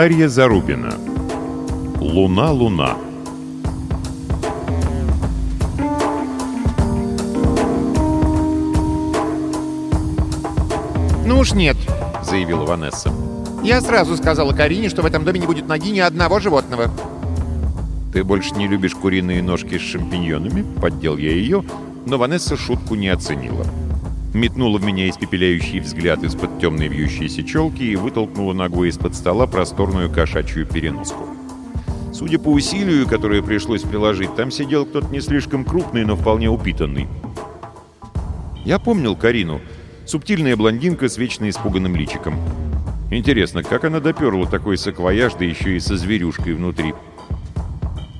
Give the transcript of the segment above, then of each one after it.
Дарья Зарубина. Луна, луна. «Ну уж нет», — заявила Ванесса. «Я сразу сказала Карине, что в этом доме не будет ноги ни одного животного». «Ты больше не любишь куриные ножки с шампиньонами?» — поддел я ее, но Ванесса шутку не оценила. Метнула в меня испепеляющий взгляд из-под темной вьющейся челки и вытолкнула ногой из-под стола просторную кошачью переноску. Судя по усилию, которое пришлось приложить, там сидел кто-то не слишком крупный, но вполне упитанный. Я помнил Карину. Субтильная блондинка с вечно испуганным личиком. Интересно, как она доперла такой саквояж, да еще и со зверюшкой внутри?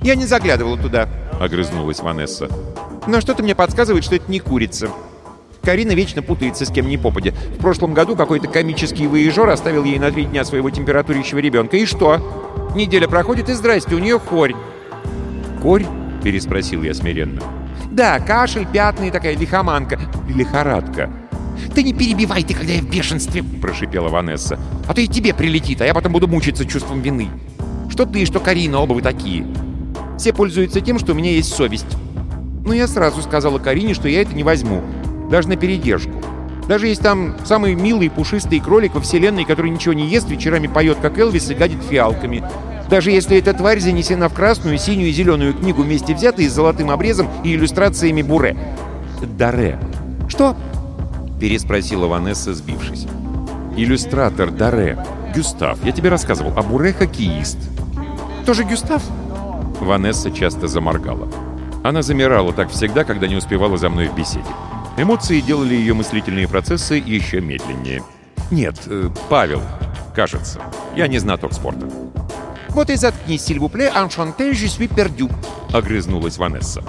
«Я не заглядывала туда», — огрызнулась Ванесса. «Но что-то мне подсказывает, что это не курица. Карина вечно путается с кем ни попадя. В прошлом году какой-то комический выезжор оставил ей на три дня своего температурящего ребенка. И что? Неделя проходит, и здрасте, у нее хорь». «Корь?» — переспросил я смиренно. «Да, кашель, пятна и такая лихоманка. Лихорадка». «Ты не перебивай ты, когда я в бешенстве!» — прошипела Ванесса. «А то и тебе прилетит, а я потом буду мучиться чувством вины. Что ты, что Карина, оба вы такие. Все пользуются тем, что у меня есть совесть. Но я сразу сказала Карине, что я это не возьму. Даже на передержку. Даже есть там самый милый пушистый кролик во вселенной, который ничего не ест, вечерами поет, как Элвис, и гадит фиалками. Даже если эта тварь занесена в красную, синюю и зеленую книгу вместе взятые с золотым обрезом и иллюстрациями Буре. Даре. «Что?» — переспросила Ванесса, сбившись. «Иллюстратор Даре. Гюстав. Я тебе рассказывал. А Буре — хоккеист». «Тоже Гюстав?» Ванесса часто заморгала. Она замирала так всегда, когда не успевала за мной в беседе. Эмоции делали ее мыслительные процессы еще медленнее. «Нет, э, Павел, кажется. Я не знаток спорта». «Вот и заткнись, сильвупле, аншанте, je suis perdu», — огрызнулась Ванесса.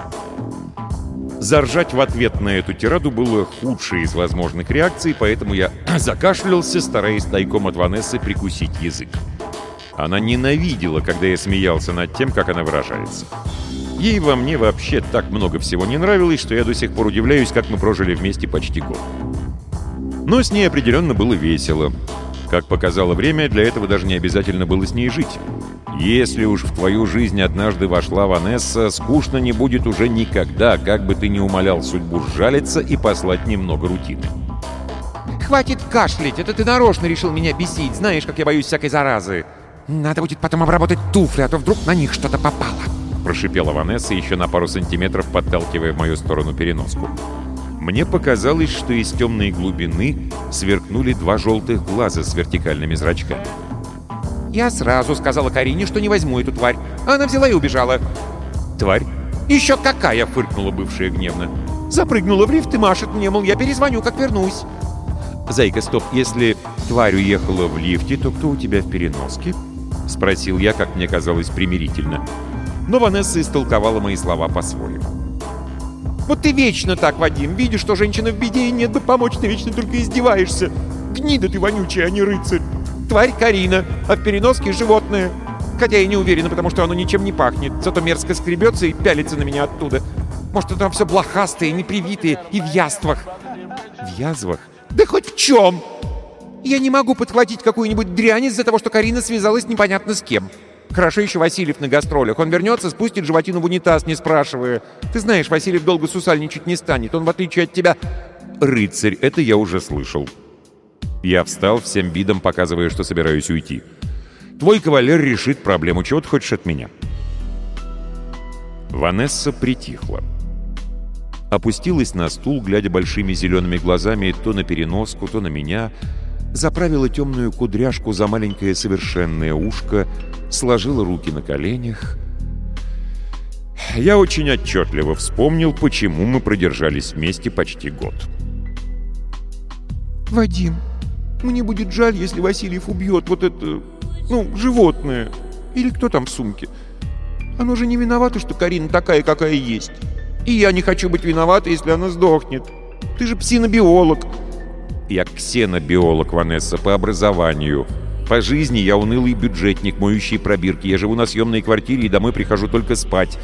Заржать в ответ на эту тираду было худшей из возможных реакций, поэтому я закашлялся, стараясь тайком от Ванессы прикусить язык. Она ненавидела, когда я смеялся над тем, как она выражается. Ей во мне вообще так много всего не нравилось, что я до сих пор удивляюсь, как мы прожили вместе почти год. Но с ней определенно было весело. Как показало время, для этого даже не обязательно было с ней жить. Если уж в твою жизнь однажды вошла Ванесса, скучно не будет уже никогда, как бы ты ни умолял судьбу сжалиться и послать немного рутины. «Хватит кашлять! Это ты нарочно решил меня бесить. Знаешь, как я боюсь всякой заразы. Надо будет потом обработать туфли, а то вдруг на них что-то попало». Прошипела Ванесса, еще на пару сантиметров подталкивая в мою сторону переноску. Мне показалось, что из темной глубины сверкнули два желтых глаза с вертикальными зрачками. «Я сразу сказала Карине, что не возьму эту тварь. Она взяла и убежала». «Тварь?» «Еще какая!» — фыркнула бывшая гневно. «Запрыгнула в лифт и машет мне, мол, я перезвоню, как вернусь». «Зайка, стоп, если тварь уехала в лифте, то кто у тебя в переноске?» — спросил я, как мне казалось, примирительно. Но Ванесса истолковала мои слова по-своему. «Вот ты вечно так, Вадим, видишь, что женщина в беде и нет бы помочь, ты вечно только издеваешься. Гнида ты вонючая, а не рыцарь. Тварь Карина, а в переноске животное. Хотя я не уверена, потому что оно ничем не пахнет, зато мерзко скребется и пялится на меня оттуда. Может, это там все блохастые, непривитые и в яствах». «В язвах?» «Да хоть в чем!» «Я не могу подхватить какую-нибудь дрянь из-за того, что Карина связалась непонятно с кем». Хорошо Васильев на гастролях. Он вернется, спустит животину в унитаз, не спрашивая. Ты знаешь, Васильев долго сусальничать не станет. Он, в отличие от тебя... Рыцарь, это я уже слышал. Я встал, всем видом показывая, что собираюсь уйти. Твой кавалер решит проблему. Чего ты хочешь от меня? Ванесса притихла. Опустилась на стул, глядя большими зелеными глазами то на переноску, то на меня, заправила темную кудряшку за маленькое совершенное ушко, сложила руки на коленях. Я очень отчетливо вспомнил, почему мы продержались вместе почти год. «Вадим, мне будет жаль, если Васильев убьет вот это, ну, животное. Или кто там в сумке. Оно же не виновато, что Карина такая, какая есть. И я не хочу быть виновата, если она сдохнет. Ты же псинобиолог». Я ксенобиолог, Ванесса, по образованию. По жизни я унылый бюджетник, моющий пробирки. Я живу на съемной квартире и домой прихожу только спать.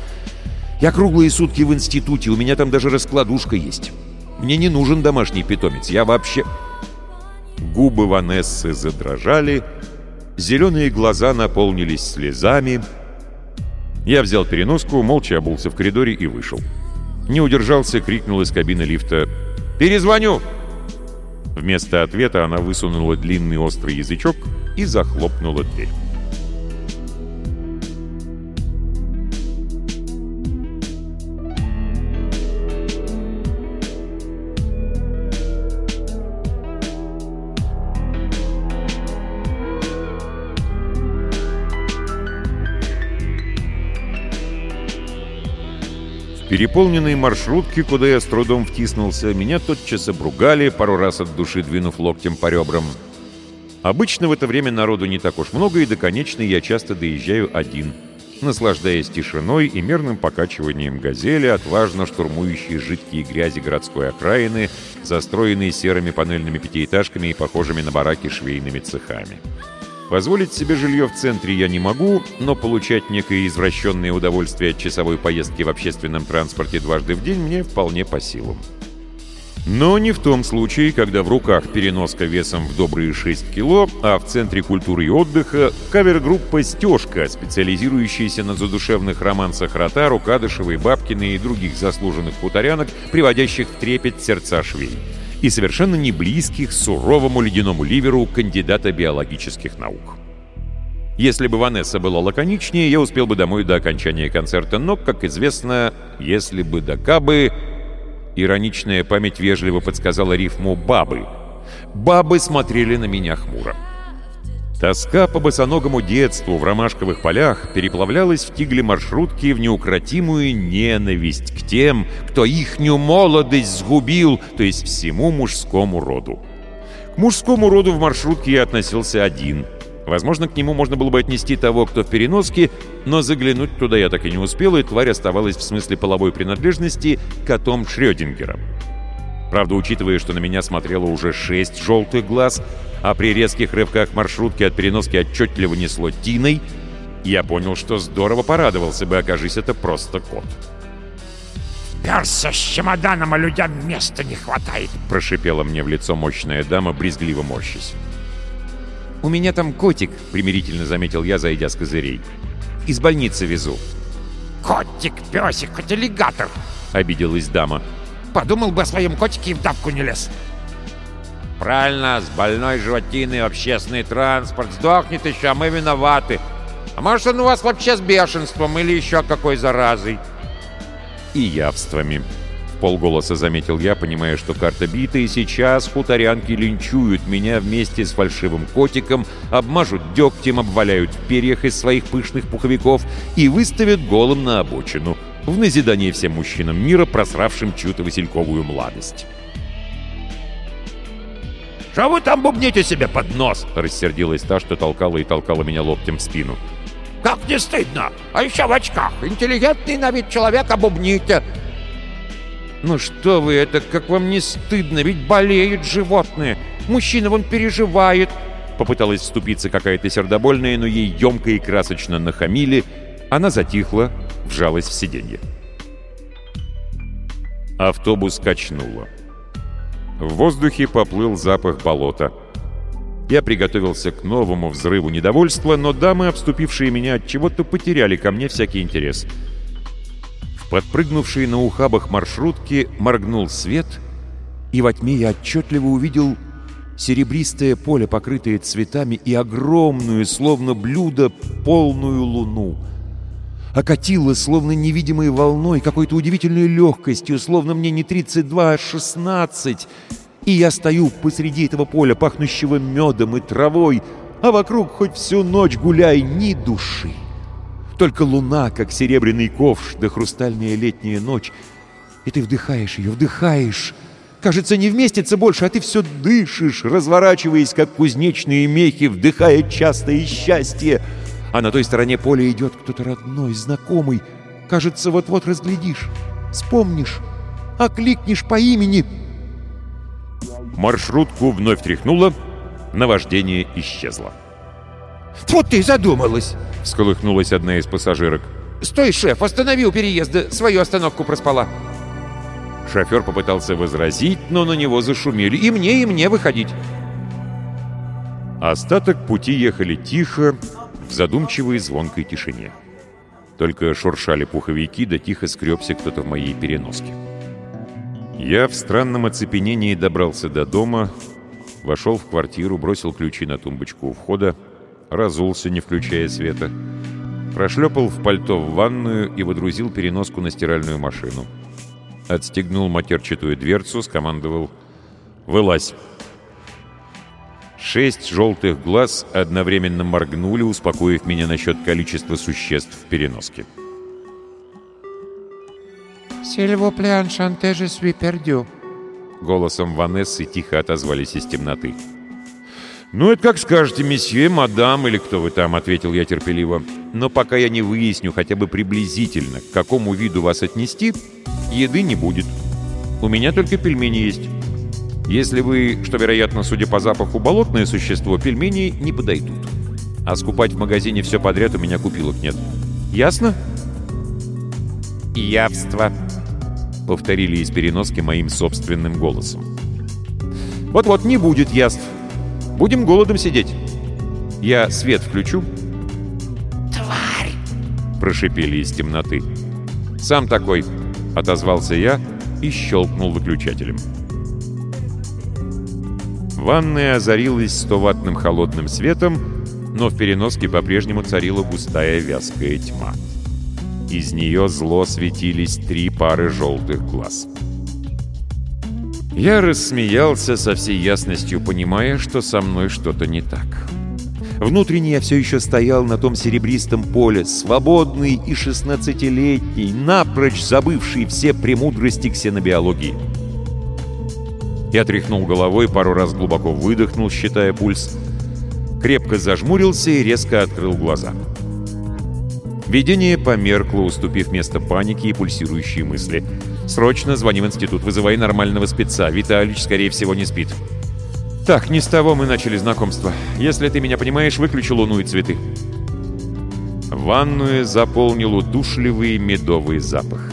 Я круглые сутки в институте, у меня там даже раскладушка есть. Мне не нужен домашний питомец. Я вообще... Губы Ванессы задрожали, Зеленые глаза наполнились слезами. Я взял переноску, молча обулся в коридоре и вышел. Не удержался, крикнул из кабины лифта «Перезвоню!» Вместо ответа она высунула длинный острый язычок и захлопнула дверь. Переполненной маршрутке, куда я с трудом втиснулся, меня тотчас обругали, пару раз от души двинув локтем по ребрам. Обычно в это время народу не так уж много, и до конечной я часто доезжаю один, наслаждаясь тишиной и мерным покачиванием газели, отважно штурмующей жидкие грязи городской окраины, застроенные серыми панельными пятиэтажками и похожими на бараки швейными цехами. Позволить себе жилье в центре я не могу, но получать некое извращенное удовольствие от часовой поездки в общественном транспорте дважды в день мне вполне по силам. Но не в том случае, когда в руках переноска весом в добрые 6 кило, а в Центре культуры и отдыха кавер-группа «Стежка», специализирующаяся на задушевных романсах Ротару, Кадышевой, Бабкиной и других заслуженных хуторянок, приводящих в трепет сердца швей и совершенно не близких суровому ледяному ливеру кандидата биологических наук. Если бы Ванесса была лаконичнее, я успел бы домой до окончания концерта, но, как известно, если бы до кабы... Ироничная память вежливо подсказала рифму «бабы». Бабы смотрели на меня хмуро. Тоска по босоногому детству в ромашковых полях переплавлялась в тигле маршрутки в неукротимую ненависть к тем, кто ихнюю молодость сгубил, то есть всему мужскому роду. К мужскому роду в маршрутке я относился один. Возможно, к нему можно было бы отнести того, кто в переноске, но заглянуть туда я так и не успел, и тварь оставалась в смысле половой принадлежности котом Шрёдингера. Правда, учитывая, что на меня смотрело уже шесть желтых глаз, а при резких рывках маршрутки от переноски отчетливо несло тиной, я понял, что здорово порадовался бы, окажись это просто кот. «Перся с чемоданом, а людям места не хватает!» Прошипела мне в лицо мощная дама, брезгливо морщись. «У меня там котик», — примирительно заметил я, зайдя с козырей. «Из больницы везу». «Котик, песик, хоть аллигатор!» — обиделась дама. «Подумал бы о своем котике и в давку не лез!» Правильно, с больной животиной общественный транспорт сдохнет еще, а мы виноваты. А может, он у вас вообще с бешенством или еще какой заразой? И явствами. В полголоса заметил я, понимая, что карта бита, и сейчас хуторянки линчуют меня вместе с фальшивым котиком, обмажут дегтем, обваляют в перьях из своих пышных пуховиков и выставят голым на обочину, в назидание всем мужчинам мира, просравшим чью-то васильковую младость. «Что вы там бубните себе под нос?» — рассердилась та, что толкала и толкала меня локтем в спину. «Как не стыдно! А еще в очках! Интеллигентный на вид человек, а бубните!» «Ну что вы, это как вам не стыдно? Ведь болеют животные! Мужчина вон переживает!» Попыталась вступиться какая-то сердобольная, но ей емко и красочно нахамили. Она затихла, вжалась в сиденье. Автобус качнуло. В воздухе поплыл запах болота. Я приготовился к новому взрыву недовольства, но дамы, обступившие меня от чего-то, потеряли ко мне всякий интерес. В подпрыгнувшей на ухабах маршрутке моргнул свет, и во тьме я отчетливо увидел серебристое поле, покрытое цветами, и огромную, словно блюдо, полную луну — окатило, словно невидимой волной, какой-то удивительной легкостью, словно мне не 32, а 16. И я стою посреди этого поля, пахнущего медом и травой, а вокруг хоть всю ночь гуляй, ни души. Только луна, как серебряный ковш, да хрустальная летняя ночь. И ты вдыхаешь ее, вдыхаешь. Кажется, не вместится больше, а ты все дышишь, разворачиваясь, как кузнечные мехи, вдыхая частое счастье — а на той стороне поля идет кто-то родной, знакомый. Кажется, вот-вот разглядишь, вспомнишь, окликнешь по имени. Маршрутку вновь тряхнуло, наваждение исчезло. «Вот ты задумалась!» — всколыхнулась одна из пассажирок. «Стой, шеф, останови у переезда, свою остановку проспала!» Шофер попытался возразить, но на него зашумели. «И мне, и мне выходить!» Остаток пути ехали тихо, в задумчивой звонкой тишине. Только шуршали пуховики, да тихо скребся кто-то в моей переноске. Я в странном оцепенении добрался до дома, вошел в квартиру, бросил ключи на тумбочку у входа, разулся, не включая света, прошлепал в пальто в ванную и водрузил переноску на стиральную машину. Отстегнул матерчатую дверцу, скомандовал «Вылазь!». Шесть желтых глаз одновременно моргнули, успокоив меня насчет количества существ в переноске. «Сильвоплеан шантеже свипердю», Голосом Ванессы тихо отозвались из темноты. «Ну, это как скажете, месье, мадам или кто вы там», — ответил я терпеливо. «Но пока я не выясню хотя бы приблизительно, к какому виду вас отнести, еды не будет. У меня только пельмени есть. Если вы, что вероятно, судя по запаху, болотное существо, пельмени не подойдут. А скупать в магазине все подряд у меня купилок нет. Ясно?» «Явство», — повторили из переноски моим собственным голосом. «Вот-вот, не будет яств. Будем голодом сидеть. Я свет включу». «Тварь!» — прошипели из темноты. «Сам такой», — отозвался я и щелкнул выключателем. Ванная озарилась 100-ваттным холодным светом, но в переноске по-прежнему царила густая вязкая тьма. Из нее зло светились три пары желтых глаз. Я рассмеялся со всей ясностью, понимая, что со мной что-то не так. Внутренне я все еще стоял на том серебристом поле, свободный и шестнадцатилетний, напрочь забывший все премудрости ксенобиологии. Я тряхнул головой, пару раз глубоко выдохнул, считая пульс, крепко зажмурился и резко открыл глаза. Видение померкло, уступив место панике и пульсирующие мысли. «Срочно звони в институт, вызывай нормального спеца. Виталич, скорее всего, не спит». «Так, не с того мы начали знакомство. Если ты меня понимаешь, выключи луну и цветы». Ванную заполнил удушливый медовый запах.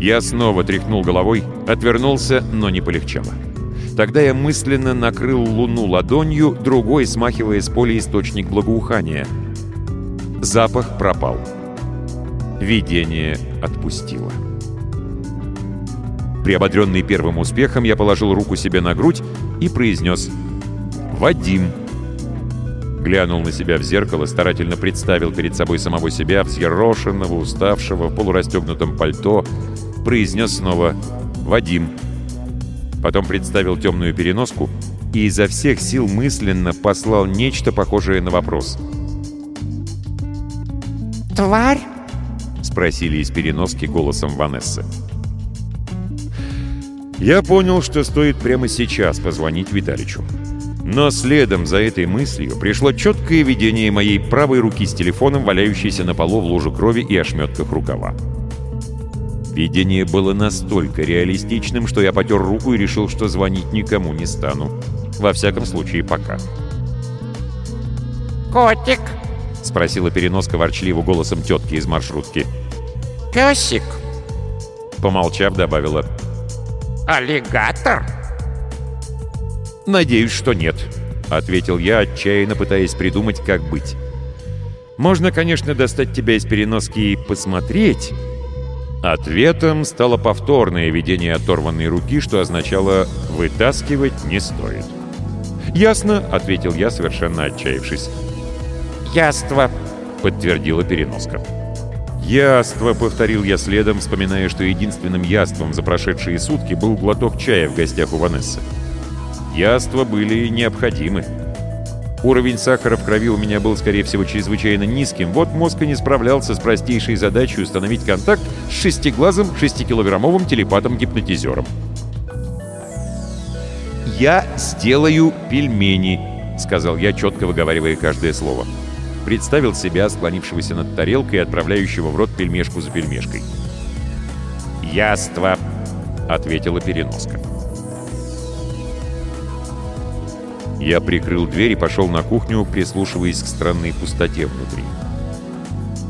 Я снова тряхнул головой, отвернулся, но не полегчало. Тогда я мысленно накрыл луну ладонью, другой смахивая с поля источник благоухания. Запах пропал. Видение отпустило. Приободренный первым успехом, я положил руку себе на грудь и произнес «Вадим». Глянул на себя в зеркало, старательно представил перед собой самого себя, взъерошенного, уставшего, в полурастегнутом пальто, произнес снова «Вадим». Потом представил темную переноску и изо всех сил мысленно послал нечто похожее на вопрос. «Тварь?» — спросили из переноски голосом Ванессы. Я понял, что стоит прямо сейчас позвонить Виталичу. Но следом за этой мыслью пришло четкое видение моей правой руки с телефоном, валяющейся на полу в лужу крови и ошметках рукава. Видение было настолько реалистичным, что я потер руку и решил, что звонить никому не стану. Во всяком случае, пока. «Котик!» — спросила переноска ворчливо голосом тетки из маршрутки. «Песик!» Помолчав, добавила. «Аллигатор?» «Надеюсь, что нет», — ответил я, отчаянно пытаясь придумать, как быть. «Можно, конечно, достать тебя из переноски и посмотреть». Ответом стало повторное видение оторванной руки, что означало «вытаскивать не стоит». «Ясно», — ответил я, совершенно отчаявшись. «Яство!» — подтвердила переноска. «Яство», — повторил я следом, вспоминая, что единственным яством за прошедшие сутки был глоток чая в гостях у Ванессы. Яства были необходимы. Уровень сахара в крови у меня был, скорее всего, чрезвычайно низким. Вот мозг и не справлялся с простейшей задачей установить контакт с шестиглазым шестикилограммовым телепатом-гипнотизером. «Я сделаю пельмени», — сказал я, четко выговаривая каждое слово. Представил себя, склонившегося над тарелкой и отправляющего в рот пельмешку за пельмешкой. «Яство», — ответила переноска. Я прикрыл дверь и пошел на кухню, прислушиваясь к странной пустоте внутри.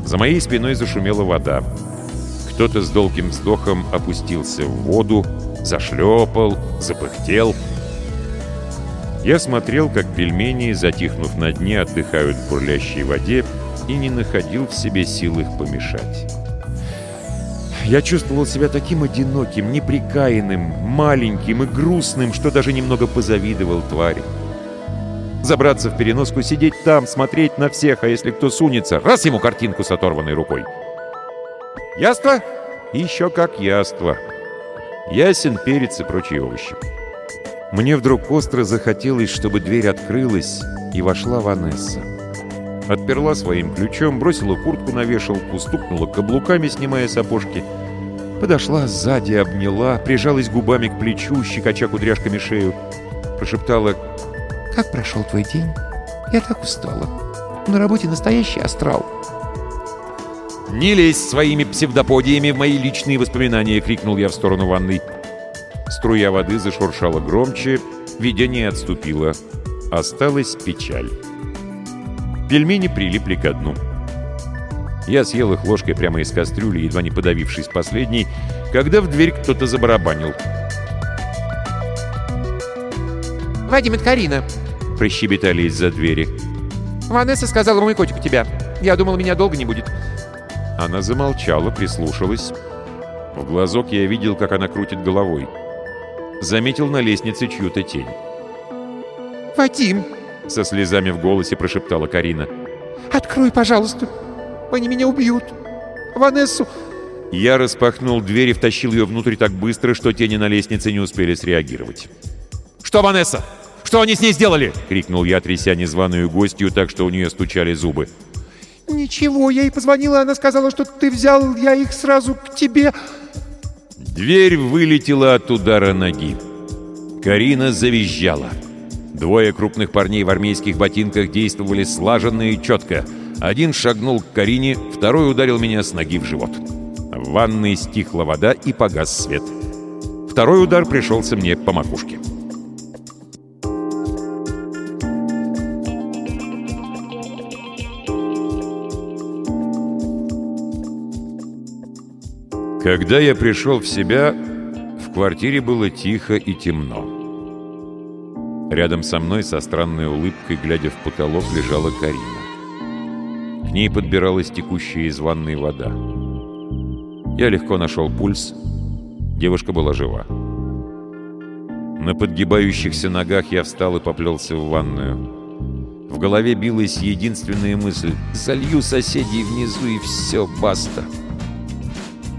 За моей спиной зашумела вода. Кто-то с долгим вздохом опустился в воду, зашлепал, запыхтел. Я смотрел, как пельмени, затихнув на дне, отдыхают в бурлящей воде, и не находил в себе сил их помешать. Я чувствовал себя таким одиноким, неприкаянным, маленьким и грустным, что даже немного позавидовал твари. Забраться в переноску, сидеть там, смотреть на всех, а если кто сунется, раз ему картинку с оторванной рукой. Яство? Еще как яство. Ясен, перец и прочие овощи. Мне вдруг остро захотелось, чтобы дверь открылась, и вошла Ванесса. Отперла своим ключом, бросила куртку на вешалку, стукнула каблуками, снимая сапожки. Подошла сзади, обняла, прижалась губами к плечу, щекоча кудряшками шею. Прошептала «Как прошел твой день? Я так устала. На работе настоящий астрал». «Не лезь своими псевдоподиями в мои личные воспоминания!» — крикнул я в сторону ванной. Струя воды зашуршала громче, видение отступило. Осталась печаль. Пельмени прилипли ко дну. Я съел их ложкой прямо из кастрюли, едва не подавившись последней, когда в дверь кто-то забарабанил. «Вадим, это Карина!» — прощебетали из-за двери. «Ванесса сказала, мой котик у тебя. Я думал, меня долго не будет». Она замолчала, прислушалась. В глазок я видел, как она крутит головой. Заметил на лестнице чью-то тень. «Вадим!» — со слезами в голосе прошептала Карина. «Открой, пожалуйста! Они меня убьют! Ванессу!» Я распахнул дверь и втащил ее внутрь так быстро, что тени на лестнице не успели среагировать. «Что, Ванесса? Что они с ней сделали?» — крикнул я, тряся незваную гостью так, что у нее стучали зубы. «Ничего, я ей позвонила, она сказала, что ты взял, я их сразу к тебе...» Дверь вылетела от удара ноги. Карина завизжала. Двое крупных парней в армейских ботинках действовали слаженно и четко. Один шагнул к Карине, второй ударил меня с ноги в живот. В ванной стихла вода и погас свет. Второй удар пришелся мне по макушке. Когда я пришел в себя, в квартире было тихо и темно. Рядом со мной со странной улыбкой, глядя в потолок, лежала Карина. К ней подбиралась текущая из ванной вода. Я легко нашел пульс. Девушка была жива. На подгибающихся ногах я встал и поплелся в ванную. В голове билась единственная мысль — залью соседей внизу и все, баста.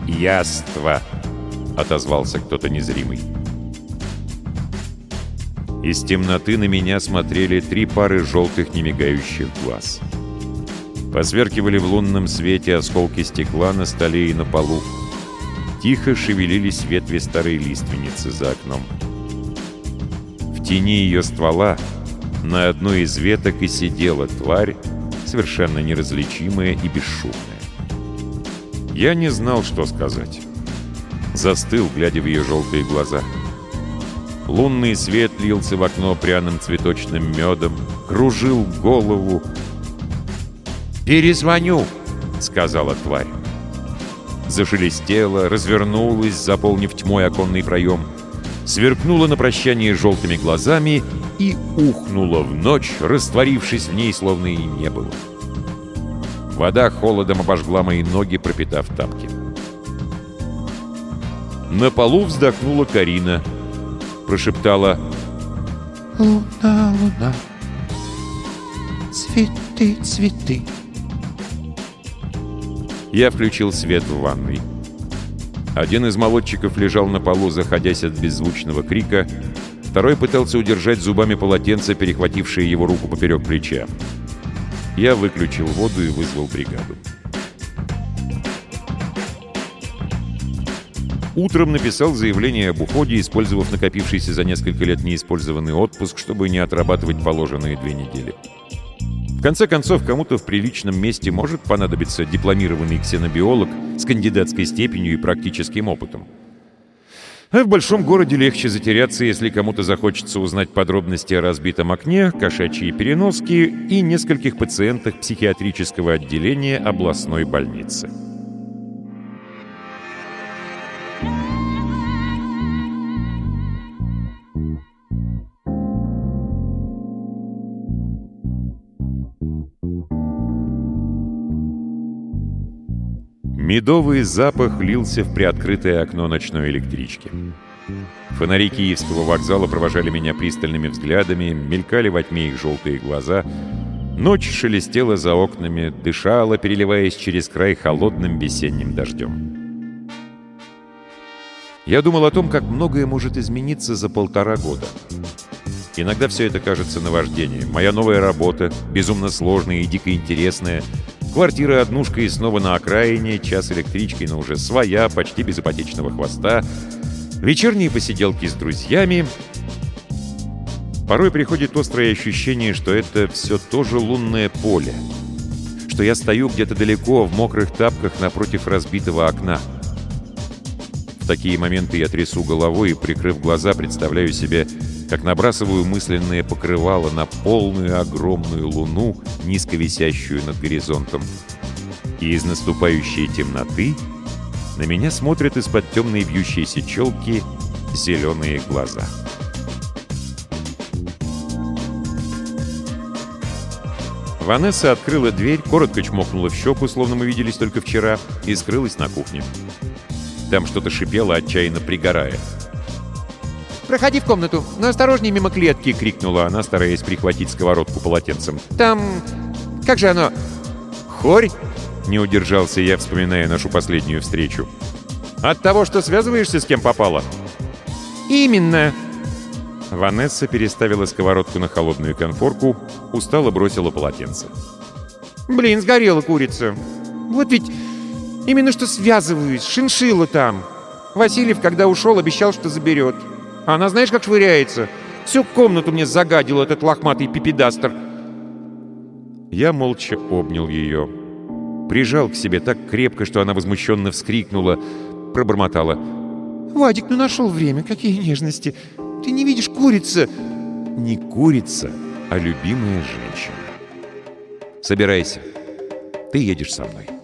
«Яство!» — отозвался кто-то незримый. Из темноты на меня смотрели три пары желтых немигающих глаз. Посверкивали в лунном свете осколки стекла на столе и на полу. Тихо шевелились ветви старой лиственницы за окном. В тени ее ствола на одной из веток и сидела тварь, совершенно неразличимая и бесшумная. Я не знал, что сказать. Застыл, глядя в ее желтые глаза. Лунный свет лился в окно пряным цветочным медом, кружил голову. «Перезвоню!» — сказала тварь. Зашелестела, развернулась, заполнив тьмой оконный проем, сверкнула на прощание желтыми глазами и ухнула в ночь, растворившись в ней, словно и не было. Вода холодом обожгла мои ноги, пропитав тапки. На полу вздохнула Карина. Прошептала «Луна, луна, цветы, цветы». Я включил свет в ванной. Один из молодчиков лежал на полу, заходясь от беззвучного крика. Второй пытался удержать зубами полотенце, перехватившее его руку поперек плеча. Я выключил воду и вызвал бригаду. Утром написал заявление об уходе, использовав накопившийся за несколько лет неиспользованный отпуск, чтобы не отрабатывать положенные две недели. В конце концов, кому-то в приличном месте может понадобиться дипломированный ксенобиолог с кандидатской степенью и практическим опытом. А в большом городе легче затеряться, если кому-то захочется узнать подробности о разбитом окне, кошачьи переноски и нескольких пациентах психиатрического отделения областной больницы. Медовый запах лился в приоткрытое окно ночной электрички. Фонари Киевского вокзала провожали меня пристальными взглядами, мелькали во тьме их желтые глаза. Ночь шелестела за окнами, дышала, переливаясь через край холодным весенним дождем. Я думал о том, как многое может измениться за полтора года. Иногда все это кажется наваждением. Моя новая работа, безумно сложная и дико интересная. Квартира-однушка и снова на окраине, час электричкой, но уже своя, почти без ипотечного хвоста. Вечерние посиделки с друзьями. Порой приходит острое ощущение, что это все тоже лунное поле. Что я стою где-то далеко, в мокрых тапках напротив разбитого окна. В такие моменты я трясу головой и, прикрыв глаза, представляю себе как набрасываю мысленное покрывало на полную огромную луну, низко висящую над горизонтом. И из наступающей темноты на меня смотрят из-под темной вьющейся челки зеленые глаза. Ванесса открыла дверь, коротко чмокнула в щеку, словно мы виделись только вчера, и скрылась на кухне. Там что-то шипело, отчаянно пригорая. «Проходи в комнату, но осторожнее мимо клетки!» — крикнула она, стараясь прихватить сковородку полотенцем. «Там... как же оно? Хорь?» — не удержался я, вспоминая нашу последнюю встречу. «От того, что связываешься с кем попало?» «Именно!» Ванесса переставила сковородку на холодную конфорку, устало бросила полотенце. «Блин, сгорела курица! Вот ведь именно что связываюсь, шиншилла там! Васильев, когда ушел, обещал, что заберет. Она знаешь, как швыряется? Всю комнату мне загадил этот лохматый пипедастер. Я молча обнял ее. Прижал к себе так крепко, что она возмущенно вскрикнула, пробормотала. «Вадик, ну нашел время, какие нежности! Ты не видишь, курица!» «Не курица, а любимая женщина. Собирайся, ты едешь со мной».